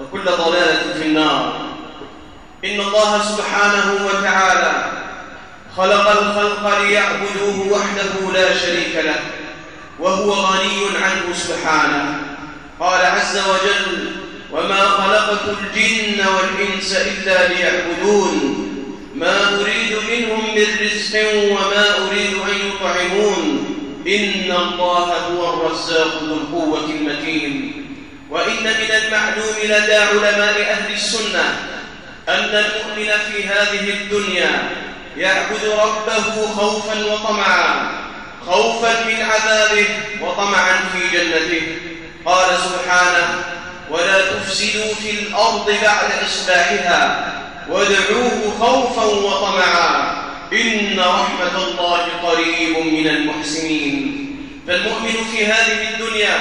وكل ضلالة في النار. إن الله سبحانه وتعالى خلق الخلق ليعبدوه وحده لا شريك له وهو غني عنه سبحانه. قال عز وجل وما خلقت الجن والإنس إلا ليعبدون ما أريد منهم من رزق وما أريد أن يطعمون. إن الله هو الرزاق ذو القوة المتين. وإن من المعلوم لدى علماء أهل السنة أن المؤمن في هذه الدنيا يعبد ربه خوفا وطمعا خوفا من عذابه وطمعا في جنته. قال سبحانه ولا تفسدوا في الأرض بعد إصلاحها وادعوه خوفا وطمعا إن رحمة الله قريب من المحسنين. فالمؤمن في هذه الدنيا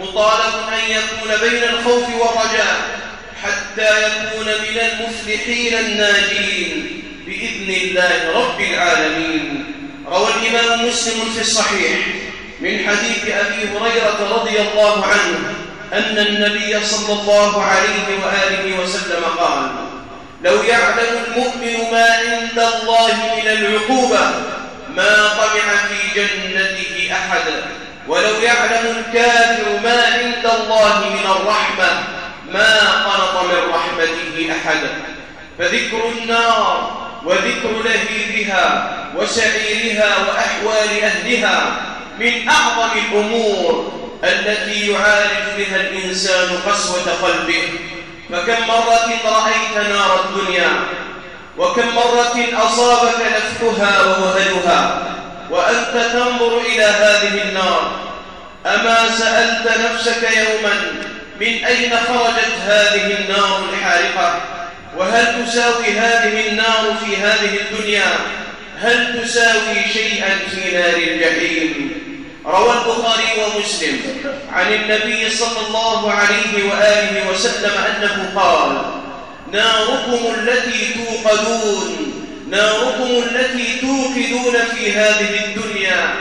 مطالب أن يكون بين الخوف والرجاء حتى يكون من المفلحين الناجين بإذن الله رب العالمين. روى الإمام مسلم في الصحيح من حديث أبي هريرة رضي الله عنه أن النبي صلى الله عليه وآله وسلم قال لو يعلم المؤمن ما عند الله من العقوبة ما طمع في جنته أحد. ولو يعلم الكافر ما عند الله من الرحمة ما قنط من رحمته أحد. فذكر النار وذكر لهيبها وسعيرها وأحوال أهلها من أعظم الأمور التي يعالج بها الإنسان قسوة قلبه. فكم مرة رأيت نار الدنيا وكم مرة أصابك نفحها ووهلها. وأنت تنظر إلى هذه النار. أما سألت نفسك يوما من أين خرجت هذه النار الحارقة؟ وهل تساوي هذه النار في هذه الدنيا؟ هل تساوي شيئا في نار الجحيم؟ روى البخاري ومسلم عن النبي صلى الله عليه وآله وسلم أنه قال ناركم التي توقدون. ناركم التي توقدون في هذه الدنيا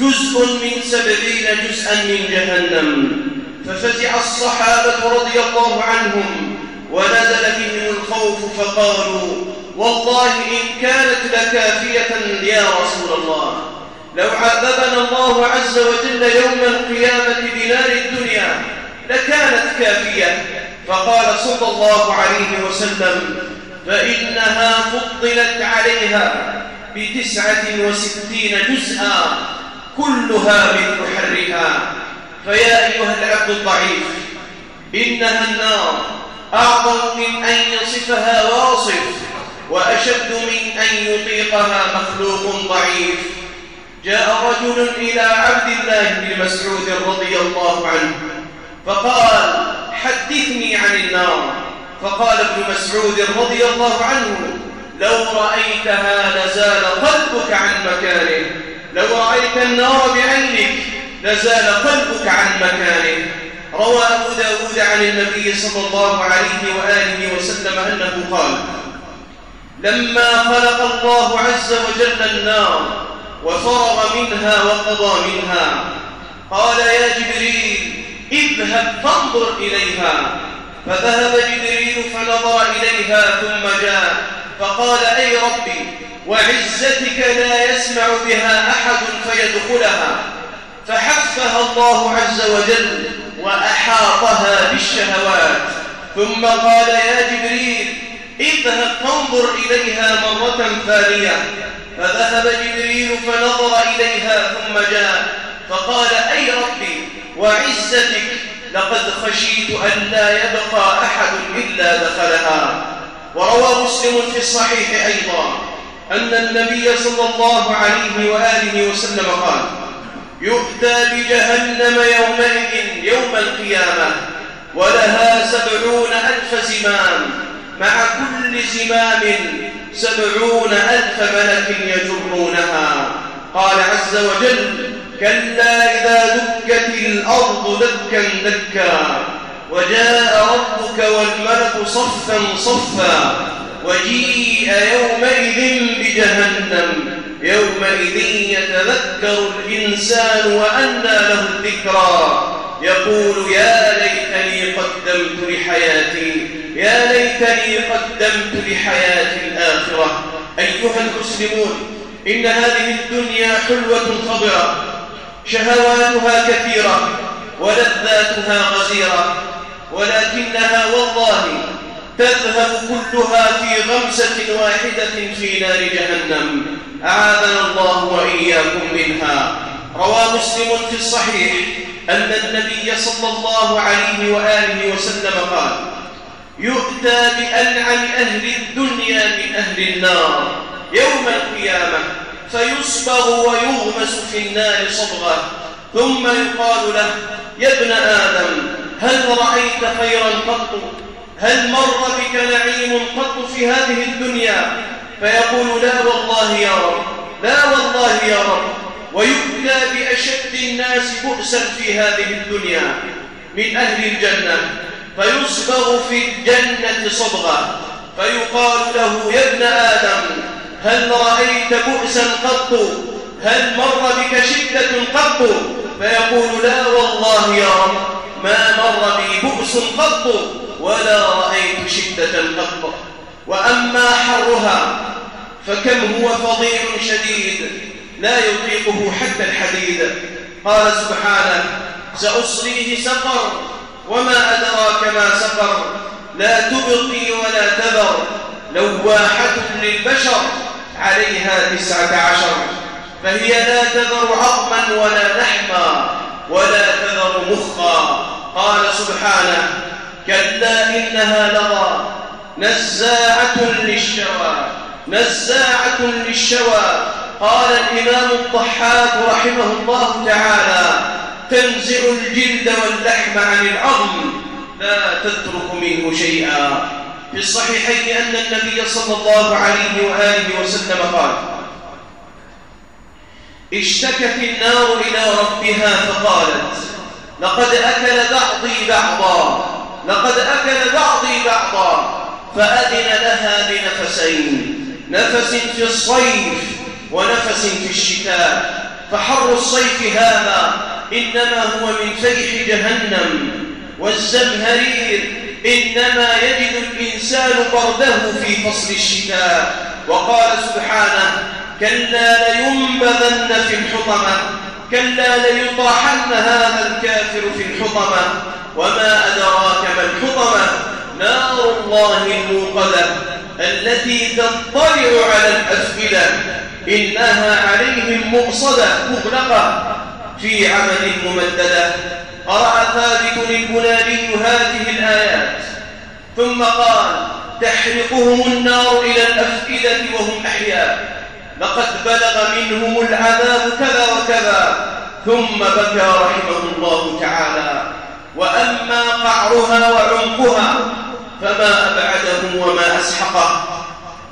جزء من سبعين جزءا من جهنم. ففزع الصحابة رضي الله عنهم ونزل بهم الخوف فقالوا والله إن كانت لكافية يا رسول الله. لو عذبنا الله عز وجل يوم القيامة بنار الدنيا لكانت كافية. فقال صلى الله عليه وسلم فإنها فضلت عليها بتسعة وستين جزءا كلها مثل حرها فيا أيها العبد الضعيف إنها النار أعظم من أن يصفها واصف وأشد من أن يطيقها مخلوق ضعيف. جاء رجل إلى عبد الله بن مسعود رضي الله عنه فقال حدثني عن النار. فقال ابن مسعود رضي الله عنه لو رأيتها لزال قلبك عن مكانه لو رأيت النار بعينك لزال قلبك عن مكانه. روى أبو داود عن النبي صلى الله عليه وآله وسلم أنه قال لما خلق الله عز وجل النار وفرغ منها وقضى منها قال يا جبريل اذهب فانظر إليها. فذهب جبريل فنظر إليها ثم جاء فقال أي ربي وعزتك لا يسمع بها أحد فيدخلها. فحفها الله عز وجل وأحاطها بالشهوات. ثم قال يا جبريل اذهب فانظر إليها مرة ثانية. فذهب جبريل فنظر إليها ثم جاء فقال أي ربي وعزتك لقد خشيت أن لا يبقى أحد إلا دخلها. وروى مسلم في الصحيح أيضا أن النبي صلى الله عليه وآله وسلم قال يؤتى بجهنم يومئذ يوم القيامة ولها سبعون ألف زمام مع كل زمام سبعون ألف ملك يجرونها. قال عز وجل كلا إذا دكت الأرض دكا دكا. وجاء ربك والملك صفا صفا. وجيء يومئذ بجهنم. يومئذ يتذكر الإنسان وأنى له الذكرى. يقول يا ليتني قدمت لحياتي يا ليتني قدمت لحياتي الآخرة. أيها المسلمون إن هذه الدنيا حلوة خضرة شهواتها كثيرة ولذاتها غزيرة ولكنها والله تذهب كلها في غمسة واحدة في نار جهنم. أعاذنا الله وإياكم منها. روى مسلم في الصحيح أن النبي صلى الله عليه وآله وسلم قال يؤتى بأنعم أهل الدنيا من أهل النار يوم القيامة فيصبغ ويغمس في النار صبغة ثم يقال له يا ابن آدم هل رأيت خيرا قط؟ هل مر بك نعيم قط في هذه الدنيا؟ فيقول لا والله يا رب لا والله يا رب ويؤتى بأشد الناس بؤسا في هذه الدنيا من أهل الجنة فيصبغ في الجنة صبغة فيقال له يا ابن آدم هل رأيت بؤسا قط؟ هل مر بك شدة قط؟ فيقول لا والله يا رب ما مر بي بؤس قط ولا رأيت شدة قط. وأما حرها فكم هو فظيع شديد لا يطيقه حتى الحديد. قال سبحانه سأصليه سقر وما أدراك ما سقر لا تبقي ولا تذر لواحة للبشر عليها تسعة عشر فهي لا تذر عظما ولا لحما ولا تذر مخا. قال سبحانه كلا إنها لظى نزاعة للشوى نزاعة للشوى. قال الإمام الضحاك رحمه الله تعالى تنزع الجلد واللحم عن العظم لا تترك منه شيئا. في الصحيحين أن النبي صلى الله عليه وآله وسلم قال اشتكت النار إلى ربها فقالت لقد أكل بعضي بعضا لقد أكل بعضي بعضا فأذن لها بنفسين نفس في الصيف ونفس في الشتاء فحر الصيف هذا إنما هو من فيح جهنم والزمهرير إنما يجد الإنسان برده في فصل الشتاء. وقال سبحانه كلا لينبذن في الحطمة كلا ليطرحن هذا الكافر في الحطمة. وما أدراك ما الحطمة؟ نار الله الموقدة التي تطلع على الأفئدة إنها عليهم مؤصدة مغلقة في عمل ممددة. قرأ ثابت البناني هذه الآيات؟ ثم قال تحرقهم النار إلى الأفئدة وهم أحياء. لقد بلغ منهم العذاب كذا وكذا. ثم بكى رحمه الله تعالى. وأما قعرها وعمقها فما أبعده وما أسحقه.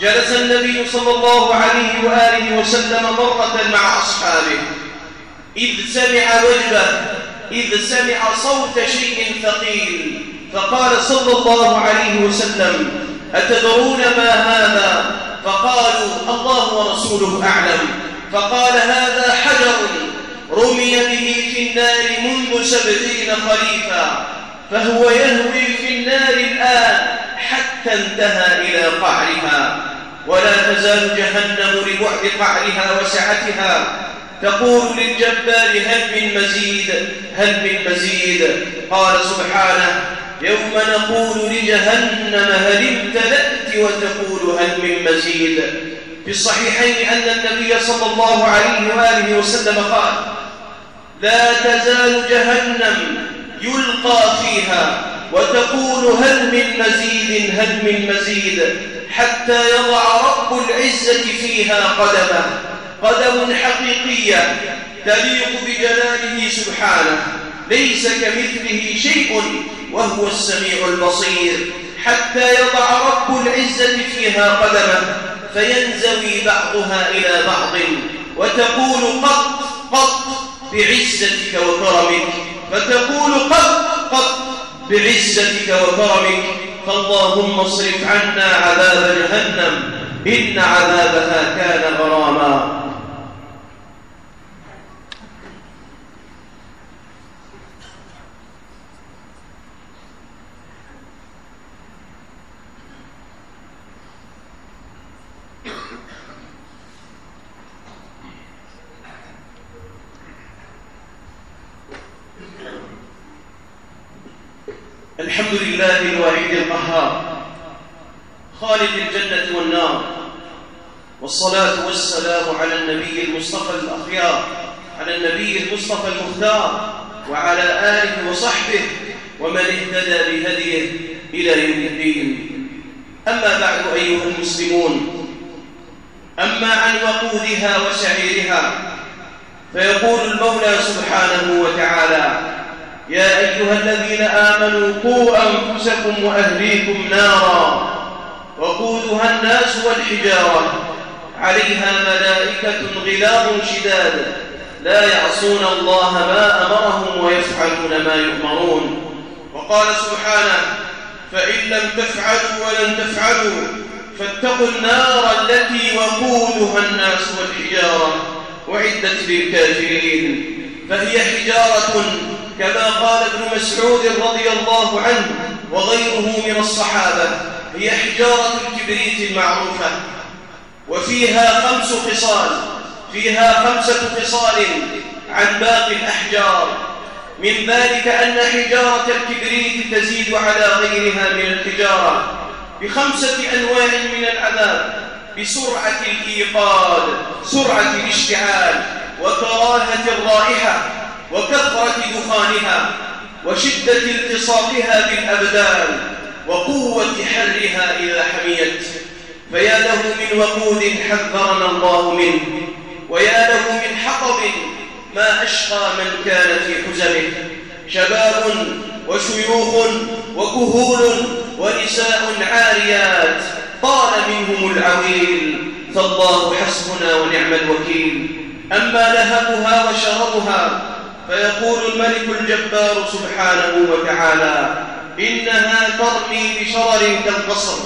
جلس النبي صلى الله عليه وآله وسلم مرة مع أصحابه. إذ سمع وجبه إذ سمع صوت شيء ثقيل فقال صلى الله عليه وسلم أتدرون ما هذا؟ فقالوا الله ورسوله أعلم. فقال هذا حجر رمي به في النار منذ سبعين خريفا فهو يهوي في النار الآن حتى انتهى إلى قعرها. ولا تزال جهنم لبعد قعرها وسعتها. تقول للجبار هل من مزيد هل من مزيد قال سبحانه يوم نقول لجهنم هل امتلأت وتقول هل من مزيد؟ في الصحيحين أن النبي صلى الله عليه وآله وسلم قال لا تزال جهنم يلقى فيها وتقول هل من مزيد هل من مزيد حتى يضع رب العزة فيها قدمه. قدم حقيقية تليق بجلاله سبحانه ليس كمثله شيء وهو السميع البصير. حتى يضع رب العزة فيها قدمه فينزوي بعضها إلى بعض وتقول قط قط بعزتك وكرمك فتقول قط قط بعزتك وكرمك. فاللهم اصرف عنا عذاب جهنم إن عذابها كان غراما. الحمد لله الواحد القهار. خالق الجنة والنار. والصلاة والسلام على النبي المصطفى الأخيار على النبي المصطفى المختار وعلى آله وصحبه ومن اهتدى بهديه إلى يوم الدين. أما بعد أيها المسلمون أما عن وقودها وسعيرها فيقول المولى سبحانه وتعالى يا أيها الذين آمنوا قوا أنفسكم وأهليكم نارا وقودها الناس والحجارة عليها ملائكة غلاظ شداد لا يعصون الله ما أمرهم ويفعلون ما يؤمرون وقال سبحانه فإن لم تفعلوا ولن تفعلوا فاتقوا النار التي وقودها الناس والحجارة وعدت للكافرين فهي حجارة كما قال ابن مسعود رضي الله عنه وغيره من الصحابة هي حجارة الكبريت المعروفة. وفيها خمس خصال فيها خمسة خصال عن باقي الأحجار. من ذلك أن حجارة الكبريت تزيد على غيرها من الحجارة بخمسة أنواع من العذاب بسرعة الإيقاد سرعة الاشتعال وكراهة الرائحة. وكثرة دخانها وشدة التصاقها بالأبدان وقوة حرها إذا حميت. فيا له من وقود حذرنا الله منه ويا له من حطب ما أشقى من كان في حزمه شباب وشيوخ وكهول ونساء عاريات طال منهم العويل. فالله حسبنا ونعم الوكيل. أما لهبها وشربها فيقول الملك الجبار سبحانه وتعالى إنها ترمي بشرر كالقصر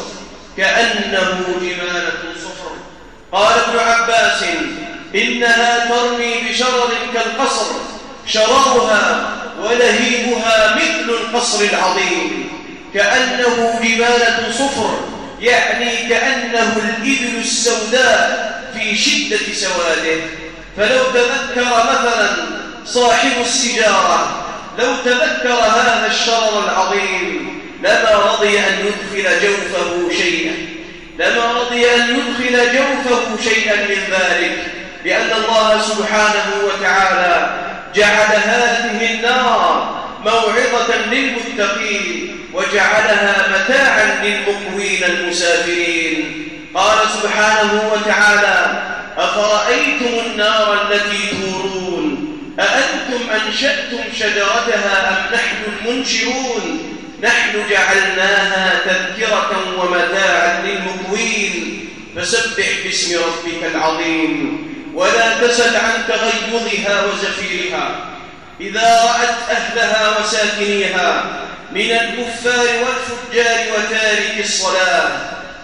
كأنه جمالة صفر. قال ابن عباس إنها ترمي بشرر كالقصر شررها ولهيبها مثل القصر العظيم كأنه جمالة صفر يعني كأنه الإبل السوداء في شدة سواده. فلو تذكر مثلا صاحب السجارة لو تذكر هذا الشرر العظيم لما رضي أن يدخل جوفه شيئا. لما رضي أن يدخل جوفه شيئا من ذلك لأن الله سبحانه وتعالى جعل هذه النار موعظة للمتقين وجعلها متاعا للمقوين المسافرين. قال سبحانه وتعالى أفرأيتم النار التي تورون؟ أأنتم أنشأتم شجرتها أم نحن المنشرون نحن جعلناها تذكرة ومتاعا للمقوين فسبح باسم ربك العظيم ولا تسل عن تغيظها وزفيرها. إذا رأت أهلها وساكنيها من الكفار والفجار وتارك الصلاة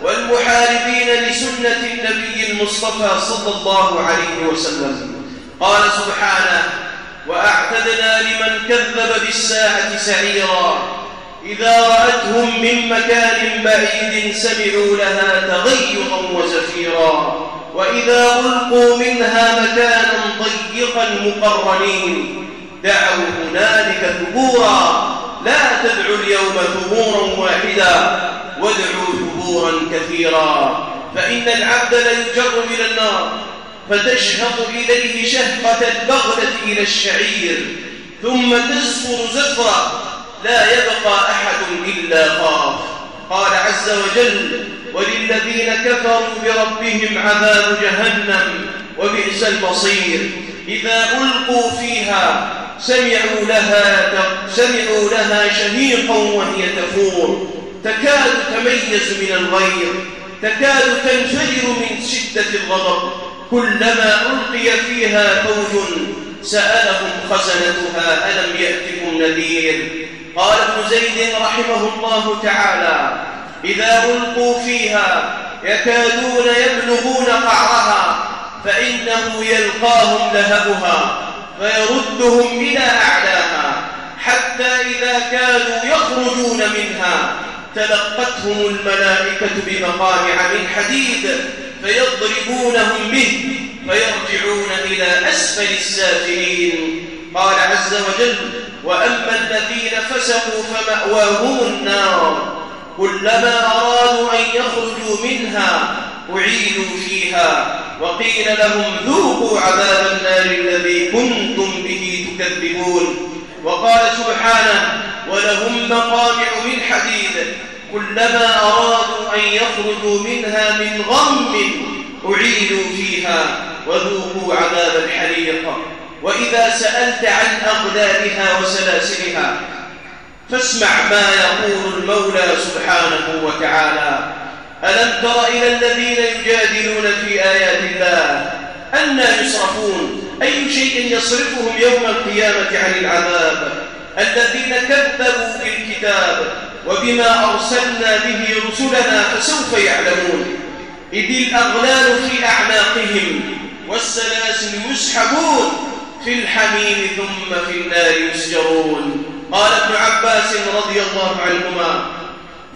والمحاربين لسنة النبي المصطفى صلى الله عليه وسلم. قال سبحانه وأعتدنا لمن كذب بالساعة سعيرا. إذا رأتهم من مكان بعيد سمعوا لها تغيرا وزفيرا. وإذا ألقوا منها مكانا ضيقا مقرنين. دعوا هنالك ثبورا. لا تدعوا اليوم ثبورا واحدا. وادعوا ثبورا كثيرا. فإن العبد ليجر إلى النار. فتشهق إليه شهقة البغلة إلى الشعير ثم تزفر زفرة لا يبقى أحد إلا خاف قال عز وجل وللذين كفروا بربهم عذاب جهنم وبئس المصير. إذا ألقوا فيها سمعوا لها سمعوا لها شهيقا وهي تفور. تكاد تميز من الغير تكاد تنفجر من شدة الغضب. كلما ألقي فيها فوج سألهم خزنتها ألم يأتكم نذير؟ قال ابن زيد رحمه الله تعالى إذا ألقوا فيها يكادون يبلغون قعرها فإنه يلقاهم لهبها فيردهم إلى أعلاها حتى إذا كانوا يخرجون منها تلقتهم الملائكة بمقامع من حديد فيضربونهم به فيرجعون إلى أسفل السافلين. قال عز وجل وأما الذين فسقوا فمأواهم النار. كلما أرادوا أن يخرجوا منها أعيدوا فيها. وقيل لهم ذوقوا عذاب النار الذي كنتم به تكذبون. وقال سبحانه ولهم مقامع من حديد. كلما أرادوا أن يخرجوا منها من غم أعيدوا فيها وذوقوا عذاب الحريق. وإذا سألت عن أغلالها وسلاسلها فاسمع ما يقول المولى سبحانه وتعالى. ألم تر إلى الذين يجادلون في آيات الله أنا يصرفون؟ أي شيء يصرفهم يوم القيامة عن العذاب؟ الذين كذبوا بالكتاب وبما أرسلنا به رسلنا فسوف يعلمون. إذ الأغلال في أعناقهم والسلاسل يسحبون في الحميم ثم في النار يسجرون. قال ابن عباس رضي الله عنهما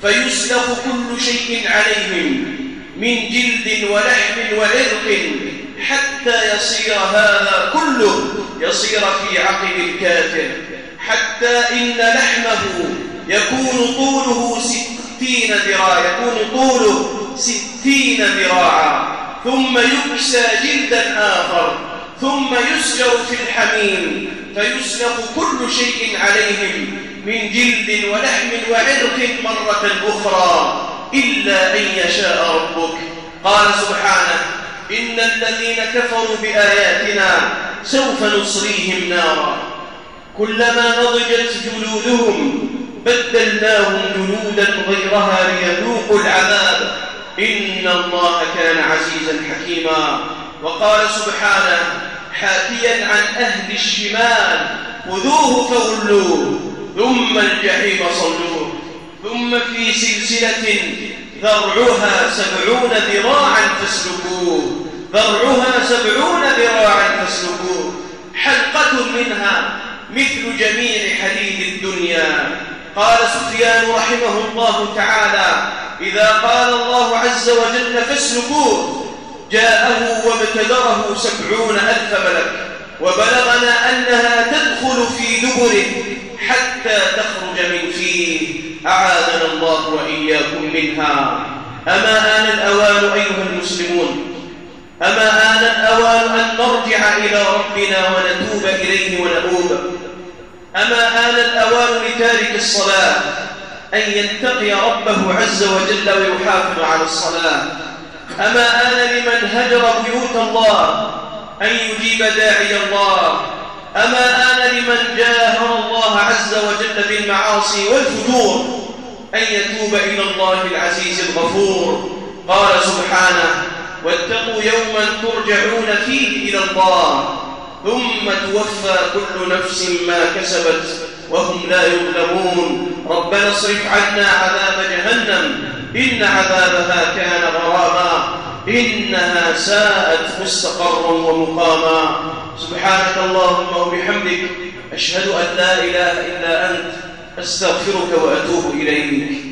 فيسلخ كل شيء عليهم من جلد ولحم وعرق حتى يصير هذا كله يصير في عقب الكافر حتى إن لحمه يكون طوله ستين ذراع يكون طوله ستين ذراعا. ثم يكسى جلدا آخر ثم يسجر في الحميم فيسلق كل شيء عليهم من جلد ولحم وعرق مرة أخرى إلا أن يشاء ربك. قال سبحانه إن الذين كفروا بآياتنا سوف نصريهم نارا. كلما نضجت جلودهم بدلناهم جلودا غيرها ليذوقوا العذاب. إن الله كان عزيزا حكيما. وقال سبحانه حاكيا عن أهل الشمال خذوه فغلوه ثم الجحيم صلوه. ثم في سلسلة ذرعها سبعون ذراعا فاسلكوه. ذرعها سبعون ذراعا فاسلكوه. حلقة منها مثل جميع حديد الدنيا. قال سفيان رحمه الله تعالى إذا قال الله عز وجل فاسلكوه جاءه وابتدره سبعون ألف ملك وبلغنا أنها تدخل في دبره حتى تخرج من فيه. أعاذنا الله وإياكم منها. أما آن الأوان أيها المسلمون؟ أما آن الأوان أن نرجع إلى ربنا ونتوب إليه ونؤوب أما آن الأوان لتارك الصلاة أن يتقي ربه عز وجل ويحافظ على الصلاة. أما آن لمن هجر بيوت الله أن يجيب داعي الله. أما آن لمن جاهر الله عز وجل بالمعاصي والفجور أن يتوب إلى الله العزيز الغفور. قال سبحانه واتقوا يوما ترجعون فيه إلى الله. ثم توفى كل نفس ما كسبت وهم لا يظلمون. ربنا اصرف عنا عذاب جهنم. إن عذابها كان غراما. إنها ساءت مستقرا ومقاما. سبحانك اللهم وبحمدك أشهد أن لا إله إلا أنت أستغفرك وأتوب إليك.